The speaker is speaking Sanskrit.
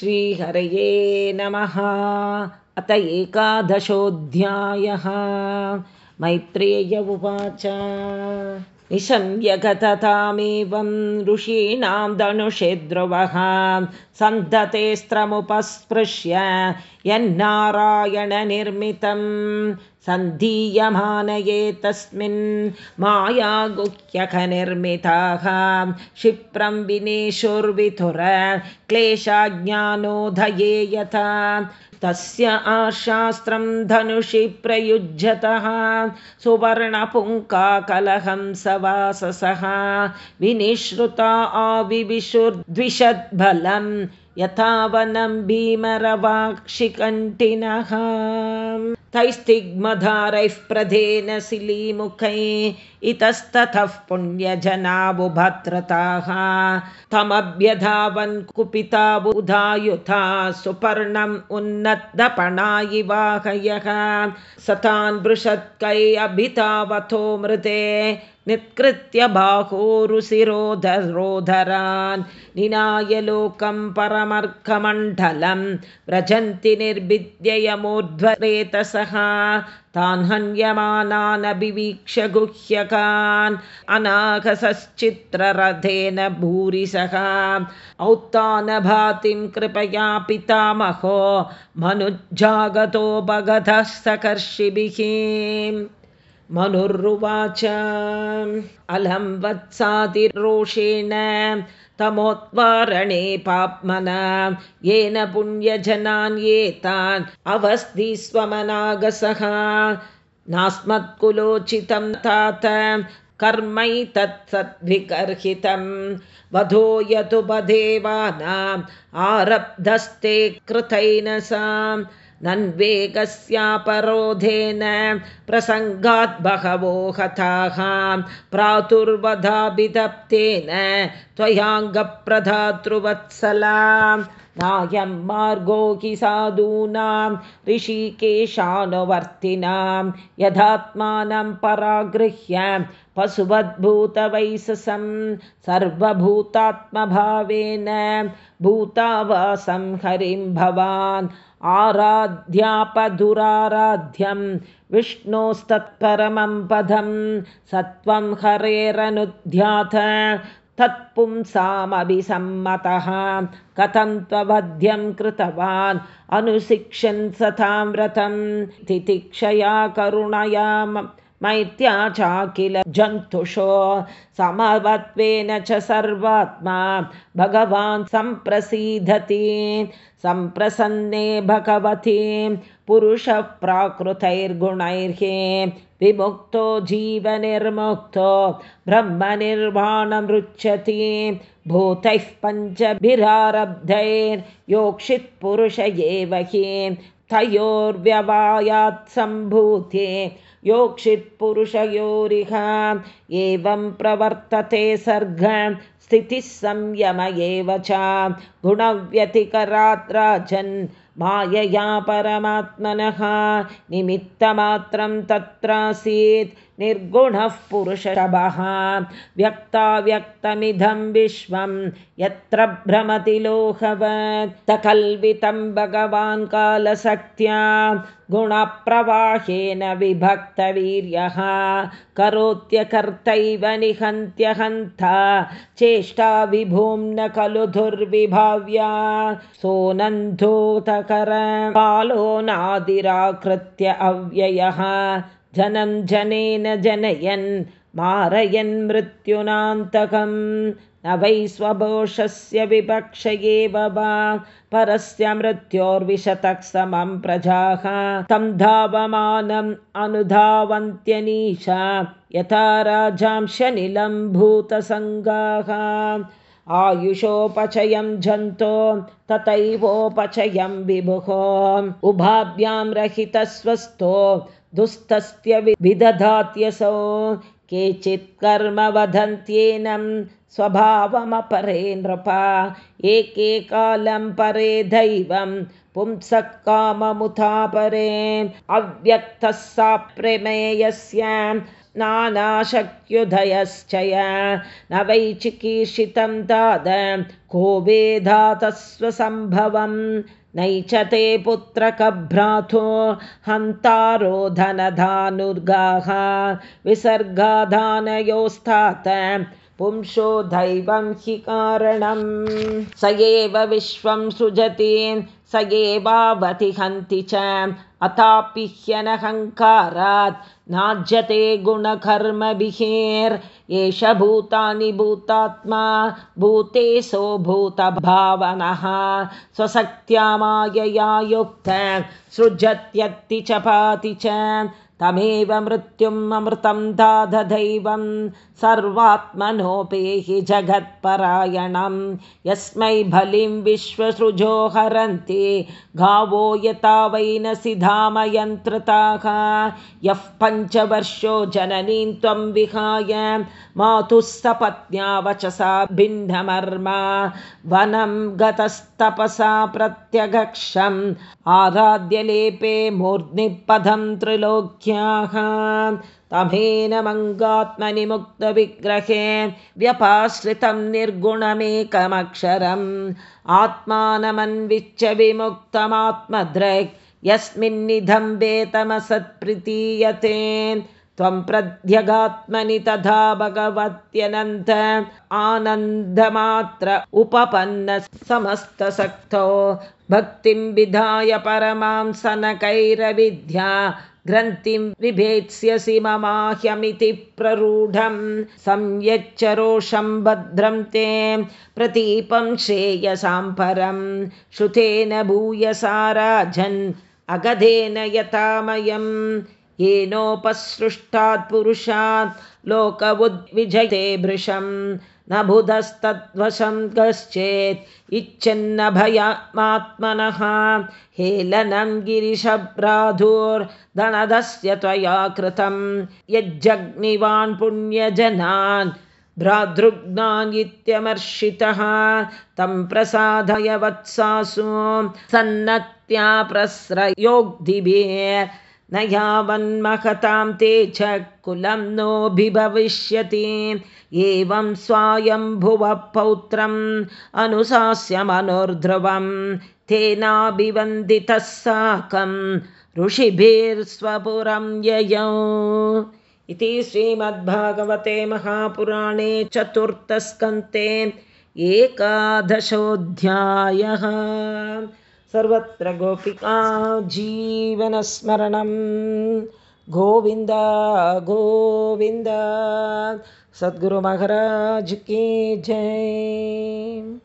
श्रीहरये नमः। अत एकादशोऽध्यायः। मैत्रेय उवाच निशम्यगततामेवं ऋषीणां धनुषे ध्रुवः सन्धतेस्त्रमुपस्पृश्य यन्नारायणनिर्मितं सन्धीयमानये तस्मिन् मायागुह्यकनिर्मिताः क्षिप्रं विनेशुर्विथुर क्लेशाज्ञानोदये यथा तस्य आशास्त्रं धनुषि प्रयुज्यतः सुवर्णपुङ्काकलहंसवाससः विनिश्रुता आविविशुर्द्विषद्बलं यथा वनं भीमरवाक्षिकण्ठिनः तैस्तिग्मधारैः प्रधेन शिलीमुखै इतस्ततः पुण्यजनाबुभद्रताः। तमभ्यधावन् कुपिताबुधायुधा सुपर्णम् उन्नतपणा इवाहयः सतान् बृषत्कै अभितावथो मृते नित्कृत्य बाहोरुसिरोधरोधरान् निनाय लोकं परमर्कमण्डलं व्रजन्ति निर्विद्ययमोध्वरेतसः तान् हन्यमानानभिवीक्ष्य गुह्यकान् अनाघसश्चित्ररथेन भूरिसः औत्तानभातिं कृपया पितामहो मनुज्जागतो भगतः सकर्षिभिः मनुर्वाच। अलं वत्सातिरोषेण तमोत्वारणे पाप्मन। येन पुण्यजनान् एतान् अवस्थिस्वमनागसः। नास्मत्कुलोचितं तात। कर्मैतत्सद्विकर्हितं वधो यतुपदेवानाम् आरब्धस्ते कृतैन सा नन्वेगस्यापरोधेन प्रसङ्गात् बहवो हताः। प्रातुर्वधाभितप्तेन त्वयाङ्गप्रधातृवत्सला। नायं मार्गो हि साधूनां ऋषिकेशानुवर्तिनां। यथात्मानं परागृह्य पशुवद्भूतवैससं सर्वभूतात्मभावेन भूतावासं हरिं भवान् आराध्यापदुराराध्यं विष्णोस्तत्परमं पदं सत्वं हरेरनुध्यात तत्पुंसामभिसम्मतः कथं त्ववध्यं कृतवान् अनुशिक्षन् सतां व्रतं तितिक्षया करुणया मैत्या चाखिल जन्तुषो समवत्वेन च सर्वात्मा भगवान् सम्प्रसीदति। सम्प्रसन्ने भगवती। पुरुषः प्राकृतैर्गुणैर्हे विमुक्तो जीवनिर्मुक्तो ब्रह्मनिर्वाणमृच्छति। भूतैः पञ्चभिरारब्धैर्योक्षित्पुरुष एव हि तयोर्व्यवायात् सम्भूते योक्षित्पुरुषयोरिह एवं प्रवर्तते सर्ग स्थितिः संयम एव च गुणव्यतिकरात्राजन् मायया परमात्मनः निमित्तमात्रं तत्रासीत् निर्गुणः पुरुषभः व्यक्ताव्यक्तमिदं विश्वं यत्र भ्रमति लोहवत्तकल्वितं भगवान् कालशक्त्या गुणप्रवाहेन विभक्तवीर्यः। करोत्यकर्तैव निहन्त्यहन्ता चेष्टा विभूं न खलु दुर्विभाव्या कालो नादिराकृत्य अव्ययः। जनं जनेन जनयन् मारयन् मृत्युनान्तकं न वै स्वभोषस्य विपक्ष एव वा। परस्य मृत्योर्विशतः समं प्रजाः। तं धावमानम् अनुधावन्त्यनीशा। यथा राजांशनिलं भूतसङ्गाः आयुषोपचयं जन्तो तथैवोपचयं विभुः। उभाभ्यां रहितस्वस्थो दुस्तस्य विदधात्यसौ। केचित् कर्म वदन्त्येनं स्वभावमपरे नृपा। एके कालं परे दैवं पुंसः काममुथा परे अव्यक्तः सा प्रमेयस्य नानाशक्युदयश्च न वै चिकीर्षितं ताद को वेधातस्वसम्भवं नैचते पुत्रकभ्रातो हन्तारो धनधानुर्गाः विसर्गाधानयोस्तात्। पुंशो दैवं हि कारणं स एव विश्वं सृजति स एवावति हन्ति च। अथापि ह्यनहङ्कारात् नाज्यते गुणकर्मभिहेर् एष भूतानि भूतात्मा भूतेशो भूतभावनः। स्वशक्त्या मायया युक्त सृजत्यत्ति च पाति च तमेव मृत्युम् अमृतं दाददैवं सर्वात्मनोपेहि जगत्परायणं यस्मै बलिं विश्वसृजो हरन्ति। गावो यथा वैनसि धामयन्त्रताः यः पञ्चवर्षो जननीं त्वं विहाय। मातुः सपत्न्या वचसा भिन्नमर्मा। वनं गतस्तपसा प्रत्यगक्षम्। आराध्यलेपे मूर्ध्निपदं त्रिलोक्य तमेन मङ्गात्मनि मुक्तविग्रहे व्यपाश्रितं निर्गुणमेकमक्षरम्। आत्मानमन्विच्य विमुक्तमात्मदृक् यस्मिन्निधं वेतमसत्प्रतीयते त्वं प्रध्यगात्मनि तथा भगवत्यनन्त आनन्दमात्र उपपन्न समस्तशक्तो। भक्तिं विधाय परमां सनकैरविद्या ग्रन्थिं विभेत्स्यसि ममाह्यमिति प्ररूढं संयच्चरोषं भद्रं ते प्रतीपं श्रेयसां परं श्रुतेन भूयसा राजन् अगधेन यथामयं येनोपसृष्टात् पुरुषात् लोक उद्विजये भृशम् न बुधस्तद्वशं कश्चेत् इच्छन्नभयात्मात्मनः। हेलनं गिरिशभ्राधुर्धनदस्य त्वया कृतं। यज्जग्निवान् पुण्यजनान् भ्रातृघ्नान् इत्यमर्षितः तं प्रसादय वत्सासु सन्नत्या प्रस्रयोग्धिभिः न यावन्महतां ते च कुलं नोऽभिभविष्यति एवं स्वायम्भुवः पौत्रम् अनुशास्यमनुर्ध्रुवं तेनाभिवन्दितः साकं ऋषिभिर्स्वपुरं ययौ। इति श्रीमद्भागवते महापुराणे चतुर्थस्कन्ते एकादशोऽध्यायः। सर्वत्र गोपिका जीवनस्मरणं गोविन्द गोविन्द सद्गुरुमहाराज की जय